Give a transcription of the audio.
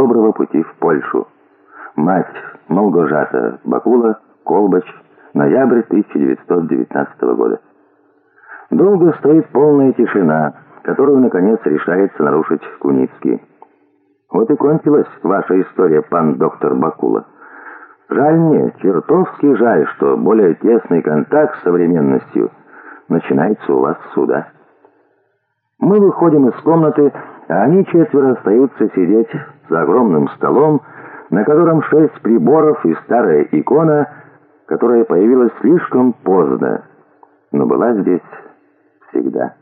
доброго пути в Польшу. Мать Молгожата Бакула, Колбач, ноябрь 1919 года. Долго стоит полная тишина, которую, наконец, решается нарушить Куницкий. Вот и кончилась ваша история, пан доктор Бакула. Жаль мне, чертовски жаль, что более тесный контакт с современностью начинается у вас сюда. Мы выходим из комнаты, а они четверо остаются сидеть за огромным столом, на котором шесть приборов и старая икона, которая появилась слишком поздно, но была здесь всегда.